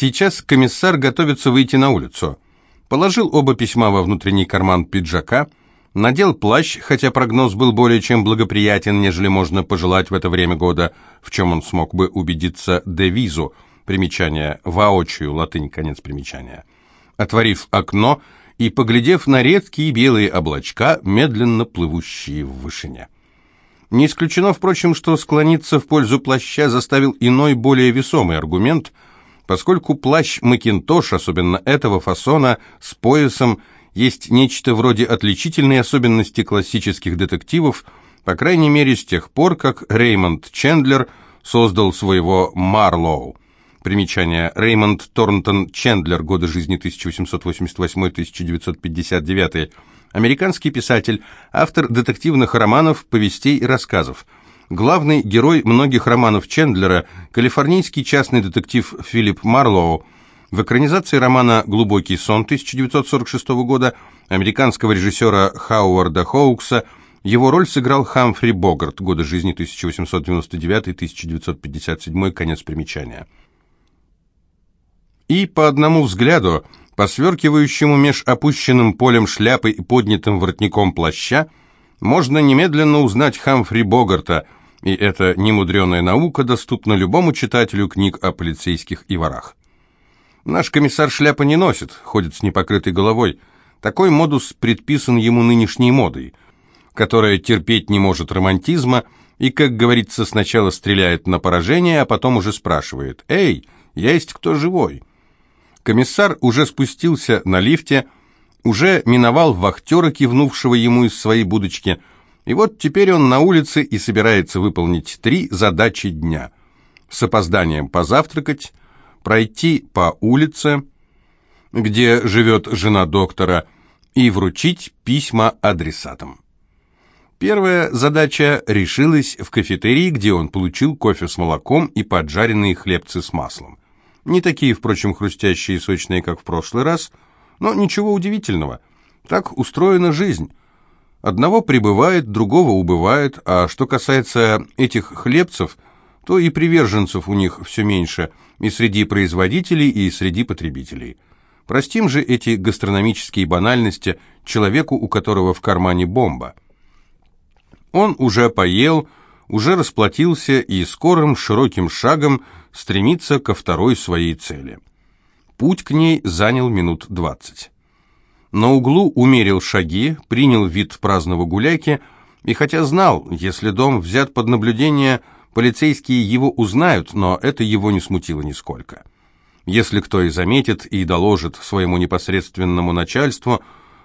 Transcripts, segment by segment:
Сейчас комиссар готовится выйти на улицу. Положил оба письма во внутренний карман пиджака, надел плащ, хотя прогноз был более чем благоприятен, нежели можно пожелать в это время года, в чем он смог бы убедиться девизу, примечание воочию, латынь, конец примечания. Отворив окно и поглядев на редкие белые облачка, медленно плывущие в вышине. Не исключено, впрочем, что склониться в пользу плаща заставил иной, более весомый аргумент, поскольку плащ Макинтош, особенно этого фасона, с поясом, есть нечто вроде отличительной особенности классических детективов, по крайней мере с тех пор, как Реймонд Чендлер создал своего Марлоу. Примечание. Реймонд Торнтон Чендлер, годы жизни 1888-1959. Американский писатель, автор детективных романов, повестей и рассказов. Главный герой многих романов Чендлера – калифорнийский частный детектив Филипп Марлоу – в экранизации романа «Глубокий сон» 1946 года американского режиссера Хауарда Хоукса его роль сыграл Хамфри Богарт, годы жизни 1899-1957, конец примечания. И по одному взгляду, по сверкивающему меж опущенным полем шляпы и поднятым воротником плаща, можно немедленно узнать Хамфри Богарта, и эта немудреная наука доступна любому читателю книг о полицейских и ворах. Наш комиссар шляпы не носит, ходит с непокрытой головой. Такой модус предписан ему нынешней модой, которая терпеть не может романтизма и, как говорится, сначала стреляет на поражение, а потом уже спрашивает «Эй, есть кто живой?» Комиссар уже спустился на лифте, уже миновал вахтера, кивнувшего ему из своей будочки, и вот теперь он на улице и собирается выполнить три задачи дня. С опозданием позавтракать, пройти по улице, где живет жена доктора, и вручить письма адресатам. Первая задача решилась в кафетерии, где он получил кофе с молоком и поджаренные хлебцы с маслом. Не такие, впрочем, хрустящие и сочные, как в прошлый раз, но ничего удивительного. Так устроена жизнь. Одного прибывает, другого убывает, а что касается этих хлебцев – то и приверженцев у них все меньше и среди производителей, и среди потребителей. Простим же эти гастрономические банальности человеку, у которого в кармане бомба. Он уже поел, уже расплатился и скорым широким шагом стремится ко второй своей цели. Путь к ней занял минут двадцать. На углу умерил шаги, принял вид праздного гуляки, и хотя знал, если дом взят под наблюдение – Полицейские его узнают, но это его не смутило нисколько. Если кто и заметит и доложит своему непосредственному начальству,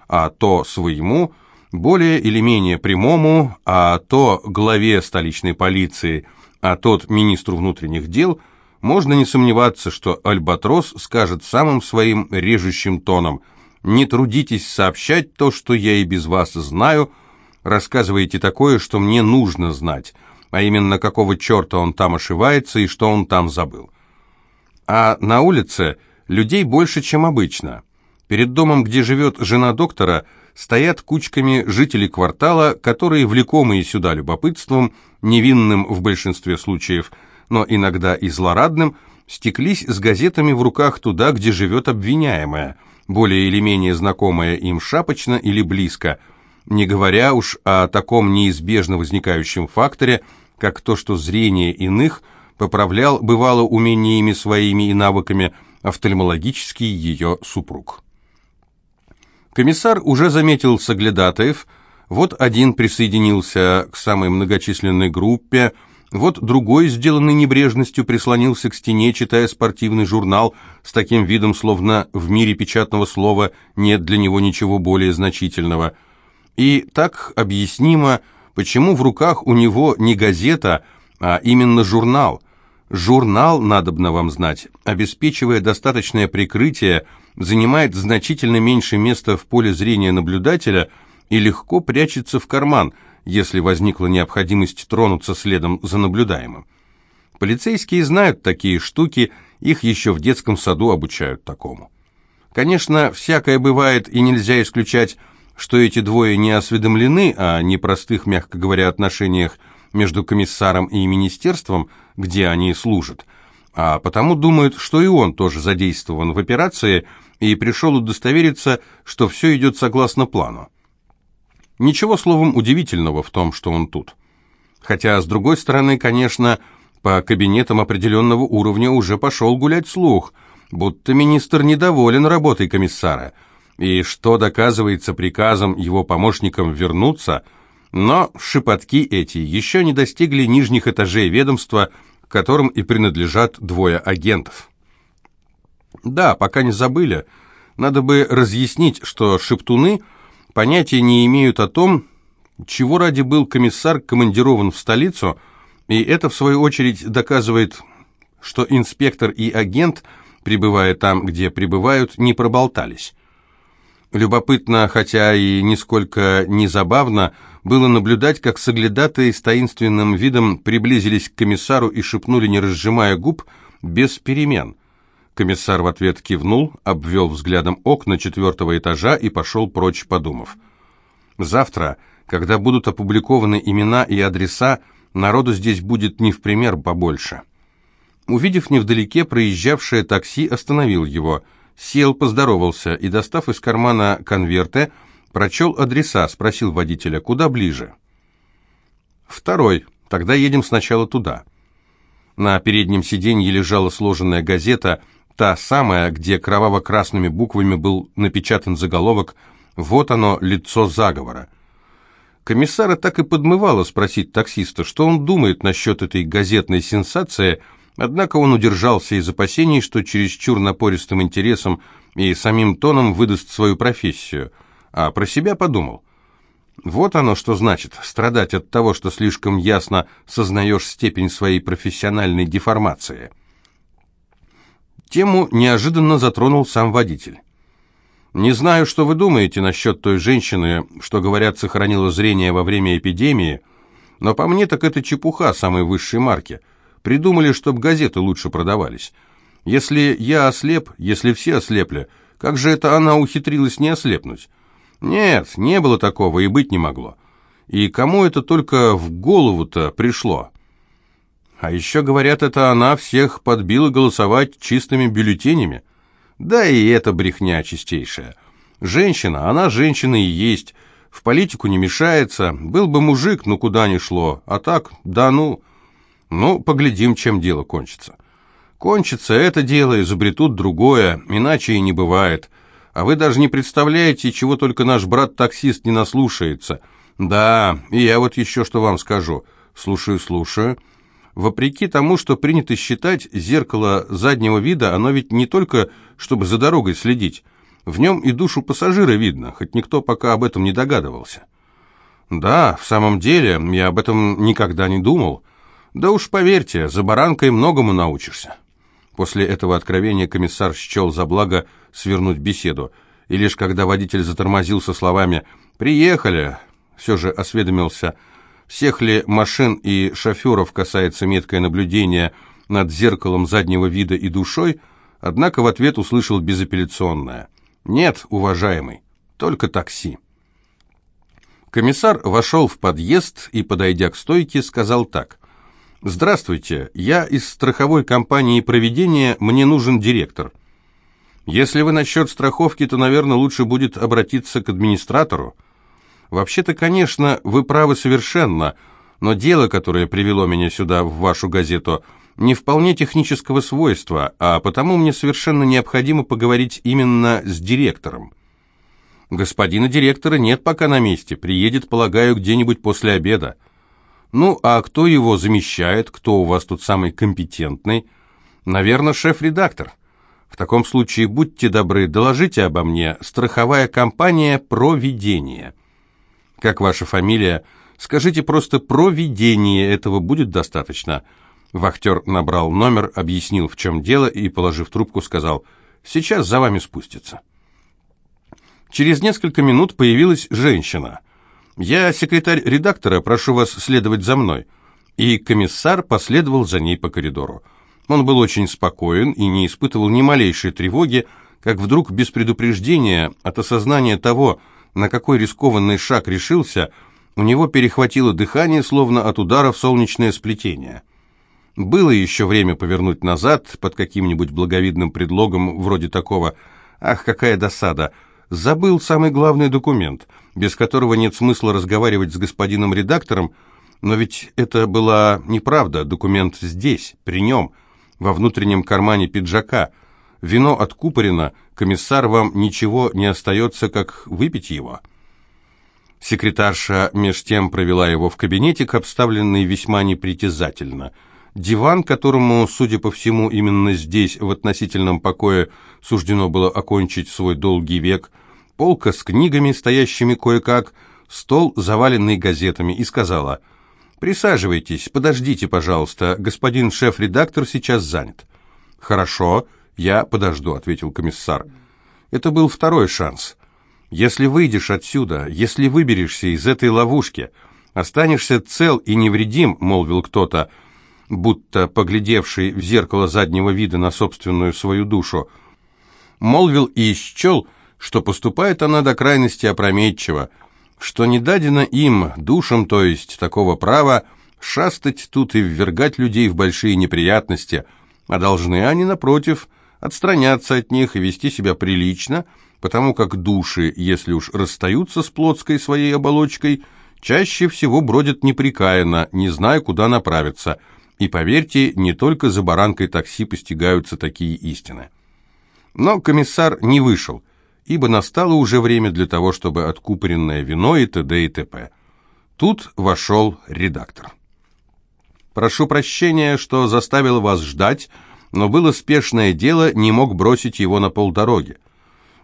а то своему, более или менее прямому, а то главе столичной полиции, а тот министру внутренних дел, можно не сомневаться, что Альбатрос скажет самым своим режущим тоном «Не трудитесь сообщать то, что я и без вас знаю, рассказывайте такое, что мне нужно знать» а именно какого черта он там ошивается и что он там забыл. А на улице людей больше, чем обычно. Перед домом, где живет жена доктора, стоят кучками жители квартала, которые, влекомые сюда любопытством, невинным в большинстве случаев, но иногда и злорадным, стеклись с газетами в руках туда, где живет обвиняемая, более или менее знакомая им шапочно или близко, не говоря уж о таком неизбежно возникающем факторе – как то, что зрение иных поправлял, бывало, умениями своими и навыками офтальмологический ее супруг. Комиссар уже заметил соглядатаев, вот один присоединился к самой многочисленной группе, вот другой, сделанный небрежностью, прислонился к стене, читая спортивный журнал с таким видом, словно в мире печатного слова нет для него ничего более значительного. И так объяснимо, почему в руках у него не газета, а именно журнал. Журнал, надобно вам знать, обеспечивая достаточное прикрытие, занимает значительно меньше места в поле зрения наблюдателя и легко прячется в карман, если возникла необходимость тронуться следом за наблюдаемым. Полицейские знают такие штуки, их еще в детском саду обучают такому. Конечно, всякое бывает и нельзя исключать что эти двое не осведомлены о непростых, мягко говоря, отношениях между комиссаром и министерством, где они служат, а потому думает, что и он тоже задействован в операции и пришел удостовериться, что все идет согласно плану. Ничего, словом, удивительного в том, что он тут. Хотя, с другой стороны, конечно, по кабинетам определенного уровня уже пошел гулять слух, будто министр недоволен работой комиссара, и что доказывается приказом его помощникам вернуться, но шепотки эти еще не достигли нижних этажей ведомства, которым и принадлежат двое агентов. Да, пока не забыли, надо бы разъяснить, что шептуны понятия не имеют о том, чего ради был комиссар командирован в столицу, и это, в свою очередь, доказывает, что инспектор и агент, пребывая там, где пребывают, не проболтались. Любопытно, хотя и нисколько не забавно, было наблюдать, как соглядатые с таинственным видом приблизились к комиссару и шепнули, не разжимая губ, без перемен. Комиссар в ответ кивнул, обвел взглядом окна четвертого этажа и пошел прочь, подумав. «Завтра, когда будут опубликованы имена и адреса, народу здесь будет не в пример побольше». Увидев невдалеке проезжавшее такси, остановил его – Сел, поздоровался и, достав из кармана конверты, прочел адреса, спросил водителя, куда ближе. «Второй. Тогда едем сначала туда». На переднем сиденье лежала сложенная газета, та самая, где кроваво-красными буквами был напечатан заголовок «Вот оно, лицо заговора». Комиссара так и подмывало спросить таксиста, что он думает насчет этой газетной сенсации – Однако он удержался из опасений, что чересчур напористым интересом и самим тоном выдаст свою профессию, а про себя подумал. Вот оно что значит страдать от того, что слишком ясно сознаешь степень своей профессиональной деформации. Тему неожиданно затронул сам водитель. «Не знаю, что вы думаете насчет той женщины, что, говорят, сохранила зрение во время эпидемии, но по мне так это чепуха самой высшей марки». Придумали, чтобы газеты лучше продавались. Если я ослеп, если все ослепли, как же это она ухитрилась не ослепнуть? Нет, не было такого и быть не могло. И кому это только в голову-то пришло? А еще, говорят, это она всех подбила голосовать чистыми бюллетенями. Да и это брехня чистейшая. Женщина, она женщина и есть. В политику не мешается. Был бы мужик, ну куда ни шло. А так, да ну... Ну, поглядим, чем дело кончится. Кончится это дело, изобретут другое, иначе и не бывает. А вы даже не представляете, чего только наш брат-таксист не наслушается. Да, и я вот еще что вам скажу. Слушаю, слушаю. Вопреки тому, что принято считать, зеркало заднего вида, оно ведь не только, чтобы за дорогой следить. В нем и душу пассажира видно, хоть никто пока об этом не догадывался. Да, в самом деле, я об этом никогда не думал. Да уж поверьте, за баранкой многому научишься. После этого откровения комиссар счел за благо свернуть беседу, и лишь когда водитель затормозил со словами «Приехали», все же осведомился, всех ли машин и шоферов касается меткое наблюдение над зеркалом заднего вида и душой, однако в ответ услышал безапелляционное «Нет, уважаемый, только такси». Комиссар вошел в подъезд и, подойдя к стойке, сказал так «Здравствуйте, я из страховой компании «Проведение», мне нужен директор». Если вы насчет страховки, то, наверное, лучше будет обратиться к администратору. Вообще-то, конечно, вы правы совершенно, но дело, которое привело меня сюда, в вашу газету, не вполне технического свойства, а потому мне совершенно необходимо поговорить именно с директором. Господина директора нет пока на месте, приедет, полагаю, где-нибудь после обеда. Ну, а кто его замещает? Кто у вас тут самый компетентный? Наверное, шеф-редактор. В таком случае, будьте добры, доложите обо мне. Страховая компания «Провидение». Как ваша фамилия? Скажите просто «Провидение», этого будет достаточно. Вахтер набрал номер, объяснил, в чем дело, и, положив трубку, сказал «Сейчас за вами спустится». Через несколько минут появилась женщина – «Я секретарь редактора, прошу вас следовать за мной». И комиссар последовал за ней по коридору. Он был очень спокоен и не испытывал ни малейшей тревоги, как вдруг без предупреждения от осознания того, на какой рискованный шаг решился, у него перехватило дыхание, словно от удара в солнечное сплетение. Было еще время повернуть назад под каким-нибудь благовидным предлогом вроде такого «Ах, какая досада!» Забыл самый главный документ, без которого нет смысла разговаривать с господином редактором, но ведь это была неправда, документ здесь, при нем, во внутреннем кармане пиджака. Вино откупорено, комиссар, вам ничего не остается, как выпить его». Секретарша меж тем провела его в кабинетик, обставленный весьма непритязательно. Диван, которому, судя по всему, именно здесь, в относительном покое, суждено было окончить свой долгий век, полка с книгами, стоящими кое-как, стол, заваленный газетами, и сказала «Присаживайтесь, подождите, пожалуйста, господин шеф-редактор сейчас занят». «Хорошо, я подожду», — ответил комиссар. Это был второй шанс — если выйдешь отсюда, если выберешься из этой ловушки, останешься цел и невредим, молвил кто-то, будто поглядевший в зеркало заднего вида на собственную свою душу, молвил и исчел, что поступает она до крайности опрометчиво, что не дадено им, душам, то есть такого права, шастать тут и ввергать людей в большие неприятности, а должны они, напротив, отстраняться от них и вести себя прилично – потому как души, если уж расстаются с плотской своей оболочкой, чаще всего бродят неприкаянно, не зная, куда направиться. И поверьте, не только за баранкой такси постигаются такие истины. Но комиссар не вышел, ибо настало уже время для того, чтобы откупоренное вино и т.д. и т.п. Тут вошел редактор. «Прошу прощения, что заставил вас ждать, но было спешное дело, не мог бросить его на полдороги.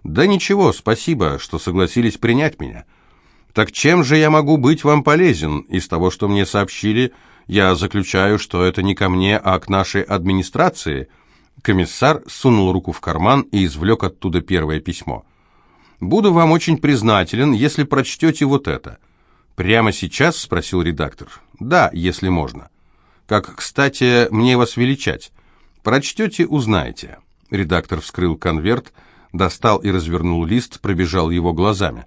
«Да ничего, спасибо, что согласились принять меня. Так чем же я могу быть вам полезен? Из того, что мне сообщили, я заключаю, что это не ко мне, а к нашей администрации». Комиссар сунул руку в карман и извлек оттуда первое письмо. «Буду вам очень признателен, если прочтете вот это». «Прямо сейчас?» — спросил редактор. «Да, если можно». «Как, кстати, мне вас величать?» «Прочтете, узнаете». Редактор вскрыл конверт, — достал и развернул лист, пробежал его глазами.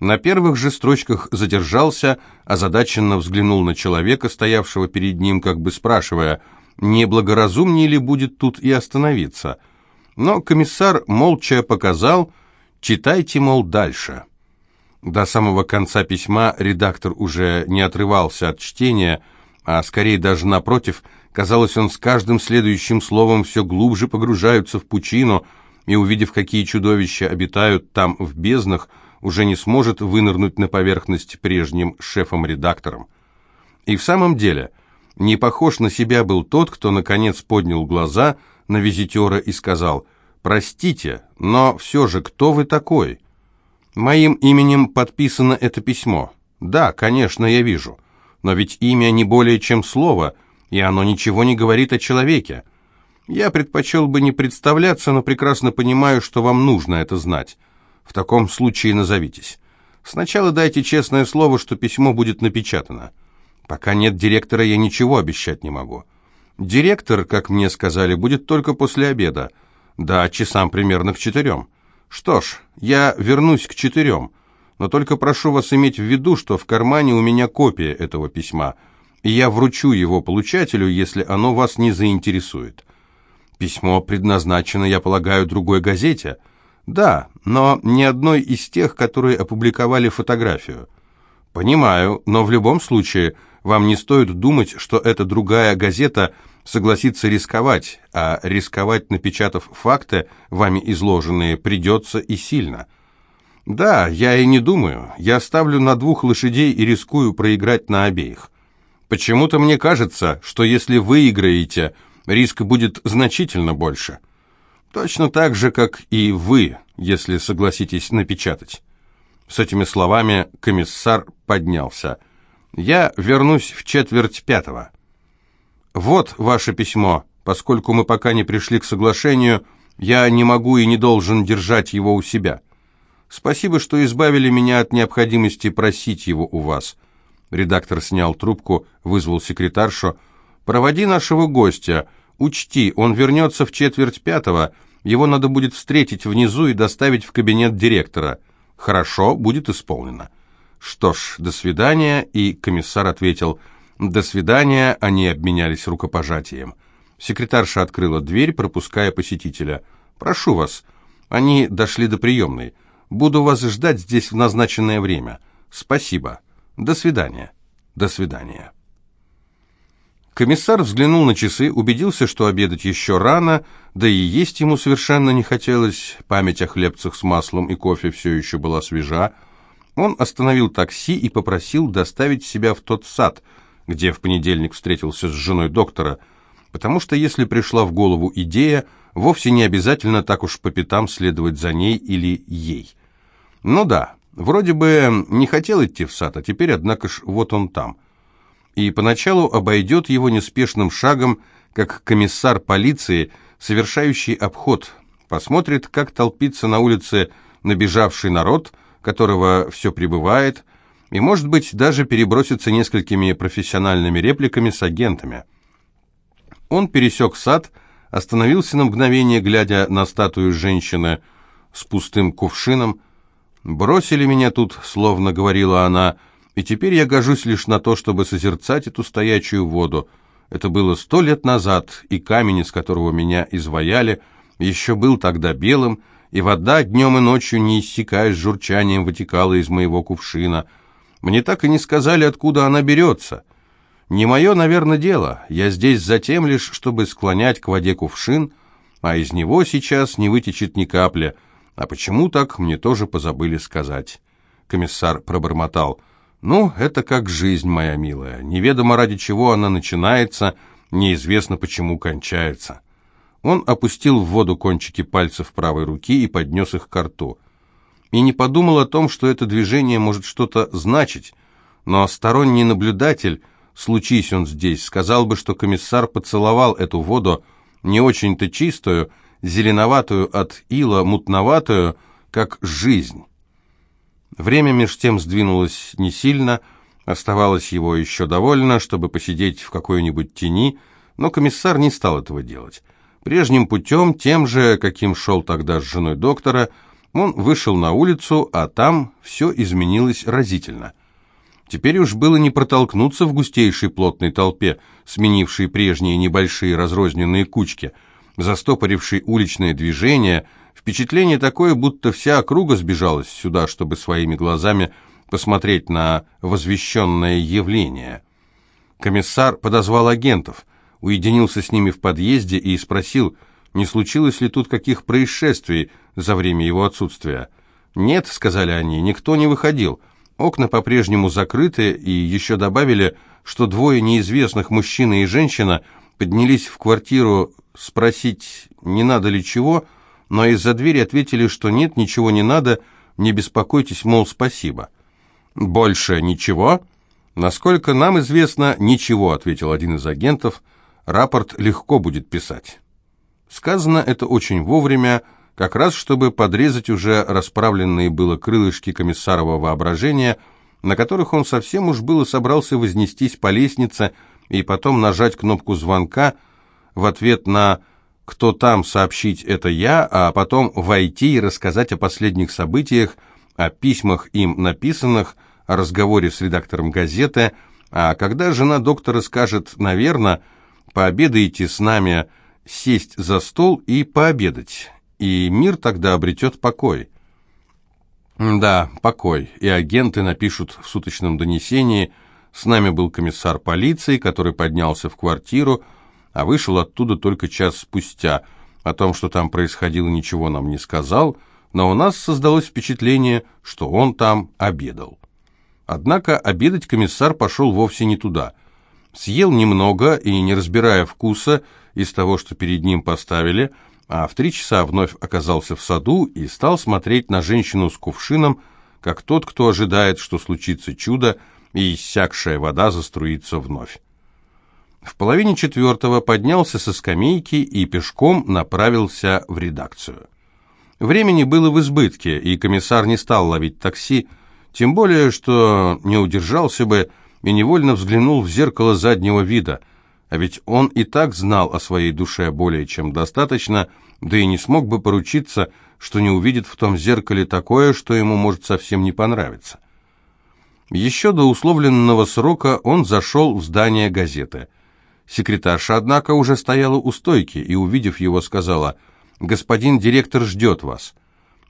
На первых же строчках задержался, озадаченно взглянул на человека, стоявшего перед ним, как бы спрашивая, не благоразумнее ли будет тут и остановиться. Но комиссар молча показал «читайте, мол, дальше». До самого конца письма редактор уже не отрывался от чтения, а скорее даже напротив, казалось, он с каждым следующим словом все глубже погружается в пучину, и, увидев, какие чудовища обитают там в безднах, уже не сможет вынырнуть на поверхность прежним шефом-редактором. И в самом деле, не похож на себя был тот, кто, наконец, поднял глаза на визитера и сказал «Простите, но все же, кто вы такой?» «Моим именем подписано это письмо». «Да, конечно, я вижу. Но ведь имя не более чем слово, и оно ничего не говорит о человеке. Я предпочел бы не представляться, но прекрасно понимаю, что вам нужно это знать. В таком случае назовитесь. Сначала дайте честное слово, что письмо будет напечатано. Пока нет директора, я ничего обещать не могу. Директор, как мне сказали, будет только после обеда. Да, часам примерно к четырем. Что ж, я вернусь к четырем, но только прошу вас иметь в виду, что в кармане у меня копия этого письма, и я вручу его получателю, если оно вас не заинтересует. Письмо предназначено, я полагаю, другой газете. Да, но не одной из тех, которые опубликовали фотографию. Понимаю, но в любом случае вам не стоит думать, что эта другая газета согласится рисковать, а рисковать, напечатав факты, вами изложенные, придется и сильно. Да, я и не думаю. Я ставлю на двух лошадей и рискую проиграть на обеих. Почему-то мне кажется, что если выиграете – риск будет значительно больше. Точно так же, как и вы, если согласитесь напечатать. С этими словами комиссар поднялся. «Я вернусь в четверть пятого». «Вот ваше письмо. Поскольку мы пока не пришли к соглашению, я не могу и не должен держать его у себя. Спасибо, что избавили меня от необходимости просить его у вас». Редактор снял трубку, вызвал секретаршу, «Проводи нашего гостя. Учти, он вернется в четверть пятого. Его надо будет встретить внизу и доставить в кабинет директора. Хорошо, будет исполнено». «Что ж, до свидания», и комиссар ответил, До свидания, они обменялись рукопожатием. Секретарша открыла дверь, пропуская посетителя. «Прошу вас». Они дошли до приемной. «Буду вас ждать здесь в назначенное время». «Спасибо. До свидания». «До свидания». Комиссар взглянул на часы, убедился, что обедать еще рано, да и есть ему совершенно не хотелось, память о хлебцах с маслом и кофе все еще была свежа. Он остановил такси и попросил доставить себя в тот сад, где в понедельник встретился с женой доктора, потому что если пришла в голову идея, вовсе не обязательно так уж по пятам следовать за ней или ей. Ну да, вроде бы не хотел идти в сад, а теперь, однако ж, вот он там – и поначалу обойдет его неспешным шагом, как комиссар полиции, совершающий обход, посмотрит, как толпится на улице набежавший народ, которого все прибывает, и, может быть, даже перебросится несколькими профессиональными репликами с агентами. Он пересек сад, остановился на мгновение, глядя на статую женщины с пустым кувшином. «Бросили меня тут», — словно говорила она, — и теперь я гожусь лишь на то, чтобы созерцать эту стоячую воду. Это было сто лет назад, и камень, из которого меня изваяли, еще был тогда белым, и вода днем и ночью, не иссякая с журчанием, вытекала из моего кувшина. Мне так и не сказали, откуда она берется. Не мое, наверное, дело. Я здесь затем лишь, чтобы склонять к воде кувшин, а из него сейчас не вытечет ни капли. А почему так, мне тоже позабыли сказать. Комиссар пробормотал — ну, это как жизнь, моя милая. Неведомо ради чего она начинается, неизвестно почему кончается. Он опустил в воду кончики пальцев правой руки и поднес их к рту. И не подумал о том, что это движение может что-то значить, но сторонний наблюдатель, случись он здесь, сказал бы, что комиссар поцеловал эту воду, не очень-то чистую, зеленоватую от ила, мутноватую, как жизнь. Время меж тем сдвинулось не сильно, оставалось его еще довольно, чтобы посидеть в какой-нибудь тени, но комиссар не стал этого делать. Прежним путем, тем же, каким шел тогда с женой доктора, он вышел на улицу, а там все изменилось разительно. Теперь уж было не протолкнуться в густейшей плотной толпе, сменившей прежние небольшие разрозненные кучки, застопорившей уличное движение – Впечатление такое, будто вся округа сбежалась сюда, чтобы своими глазами посмотреть на возвещенное явление. Комиссар подозвал агентов, уединился с ними в подъезде и спросил, не случилось ли тут каких происшествий за время его отсутствия. «Нет», — сказали они, — «никто не выходил. Окна по-прежнему закрыты, и еще добавили, что двое неизвестных, мужчина и женщина, поднялись в квартиру спросить, не надо ли чего, — но из-за двери ответили, что нет, ничего не надо, не беспокойтесь, мол, спасибо. «Больше ничего?» «Насколько нам известно, ничего», — ответил один из агентов. «Рапорт легко будет писать». Сказано это очень вовремя, как раз чтобы подрезать уже расправленные было крылышки комиссарова воображения, на которых он совсем уж было собрался вознестись по лестнице и потом нажать кнопку звонка в ответ на кто там сообщить это я, а потом войти и рассказать о последних событиях, о письмах им написанных, о разговоре с редактором газеты, а когда жена доктора скажет «наверно», пообедаете с нами, сесть за стол и пообедать, и мир тогда обретет покой. Да, покой, и агенты напишут в суточном донесении «С нами был комиссар полиции, который поднялся в квартиру, а вышел оттуда только час спустя. О том, что там происходило, ничего нам не сказал, но у нас создалось впечатление, что он там обедал. Однако обедать комиссар пошел вовсе не туда. Съел немного и, не разбирая вкуса из того, что перед ним поставили, а в три часа вновь оказался в саду и стал смотреть на женщину с кувшином, как тот, кто ожидает, что случится чудо, и иссякшая вода заструится вновь. В половине четвертого поднялся со скамейки и пешком направился в редакцию. Времени было в избытке, и комиссар не стал ловить такси, тем более, что не удержался бы и невольно взглянул в зеркало заднего вида, а ведь он и так знал о своей душе более чем достаточно, да и не смог бы поручиться, что не увидит в том зеркале такое, что ему может совсем не понравиться. Еще до условленного срока он зашел в здание газеты. Секретарша, однако, уже стояла у стойки и, увидев его, сказала «Господин директор ждет вас».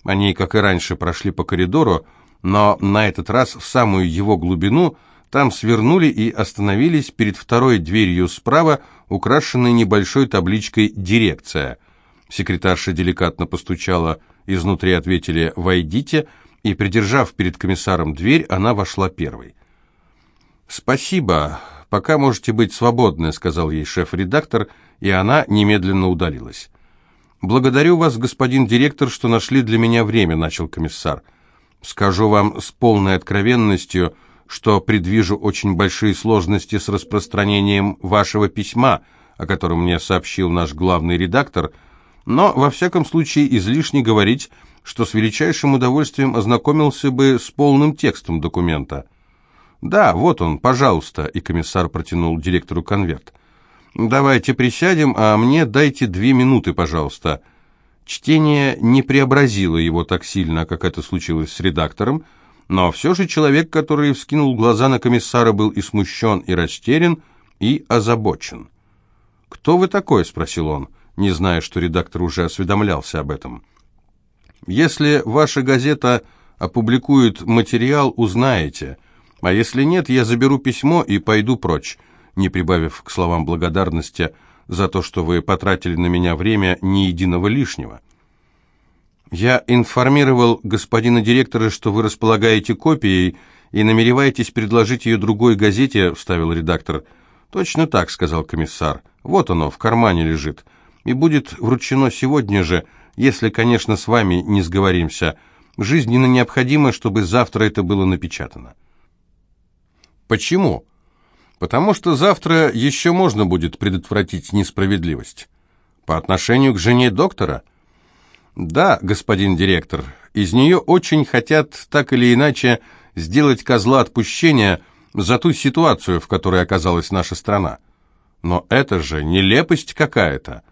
Они, как и раньше, прошли по коридору, но на этот раз в самую его глубину там свернули и остановились перед второй дверью справа, украшенной небольшой табличкой «Дирекция». Секретарша деликатно постучала, изнутри ответили «Войдите», и, придержав перед комиссаром дверь, она вошла первой. «Спасибо, пока можете быть свободны», — сказал ей шеф-редактор, и она немедленно удалилась. «Благодарю вас, господин директор, что нашли для меня время», — начал комиссар. «Скажу вам с полной откровенностью, что предвижу очень большие сложности с распространением вашего письма, о котором мне сообщил наш главный редактор, но, во всяком случае, излишне говорить, что с величайшим удовольствием ознакомился бы с полным текстом документа. «Да, вот он, пожалуйста», — и комиссар протянул директору конверт. «Давайте присядем, а мне дайте две минуты, пожалуйста». Чтение не преобразило его так сильно, как это случилось с редактором, но все же человек, который вскинул глаза на комиссара, был и смущен, и растерян, и озабочен. «Кто вы такой?» — спросил он, не зная, что редактор уже осведомлялся об этом. Если ваша газета опубликует материал, узнаете. А если нет, я заберу письмо и пойду прочь, не прибавив к словам благодарности за то, что вы потратили на меня время ни единого лишнего. Я информировал господина директора, что вы располагаете копией и намереваетесь предложить ее другой газете, вставил редактор. Точно так, сказал комиссар. Вот оно, в кармане лежит. И будет вручено сегодня же, если, конечно, с вами не сговоримся. Жизненно необходимо, чтобы завтра это было напечатано. Почему? Потому что завтра еще можно будет предотвратить несправедливость. По отношению к жене доктора? Да, господин директор, из нее очень хотят так или иначе сделать козла отпущения за ту ситуацию, в которой оказалась наша страна. Но это же нелепость какая-то.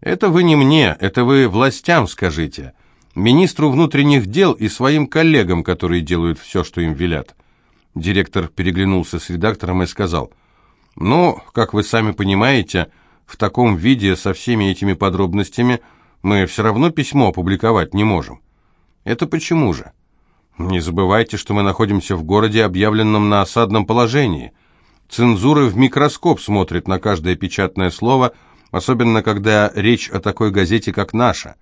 Это вы не мне, это вы властям скажите, министру внутренних дел и своим коллегам, которые делают все, что им велят. Директор переглянулся с редактором и сказал, «Ну, как вы сами понимаете, в таком виде, со всеми этими подробностями, мы все равно письмо опубликовать не можем». «Это почему же?» «Не забывайте, что мы находимся в городе, объявленном на осадном положении. Цензура в микроскоп смотрит на каждое печатное слово – особенно когда речь о такой газете, как наша.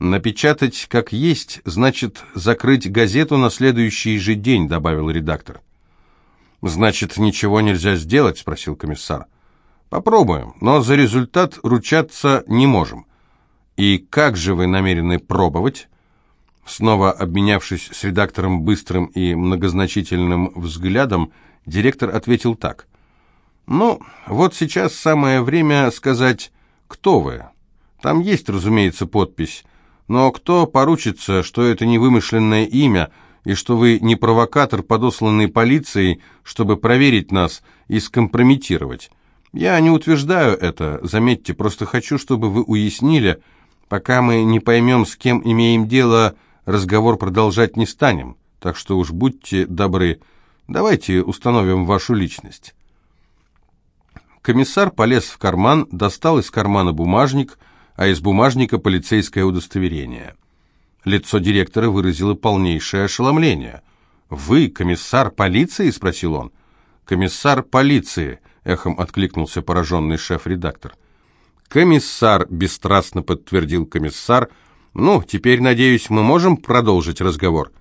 «Напечатать как есть, значит закрыть газету на следующий же день», — добавил редактор. «Значит, ничего нельзя сделать?» — спросил комиссар. «Попробуем, но за результат ручаться не можем». «И как же вы намерены пробовать?» Снова обменявшись с редактором быстрым и многозначительным взглядом, директор ответил так. Ну, вот сейчас самое время сказать, кто вы. Там есть, разумеется, подпись, но кто поручится, что это не вымышленное имя, и что вы не провокатор, подосланный полицией, чтобы проверить нас и скомпрометировать? Я не утверждаю это, заметьте, просто хочу, чтобы вы уяснили, пока мы не поймем, с кем имеем дело, разговор продолжать не станем. Так что уж будьте добры, давайте установим вашу личность». Комиссар полез в карман, достал из кармана бумажник, а из бумажника полицейское удостоверение. Лицо директора выразило полнейшее ошеломление. «Вы комиссар полиции?» – спросил он. «Комиссар полиции», – эхом откликнулся пораженный шеф-редактор. «Комиссар», – бесстрастно подтвердил комиссар. «Ну, теперь, надеюсь, мы можем продолжить разговор?»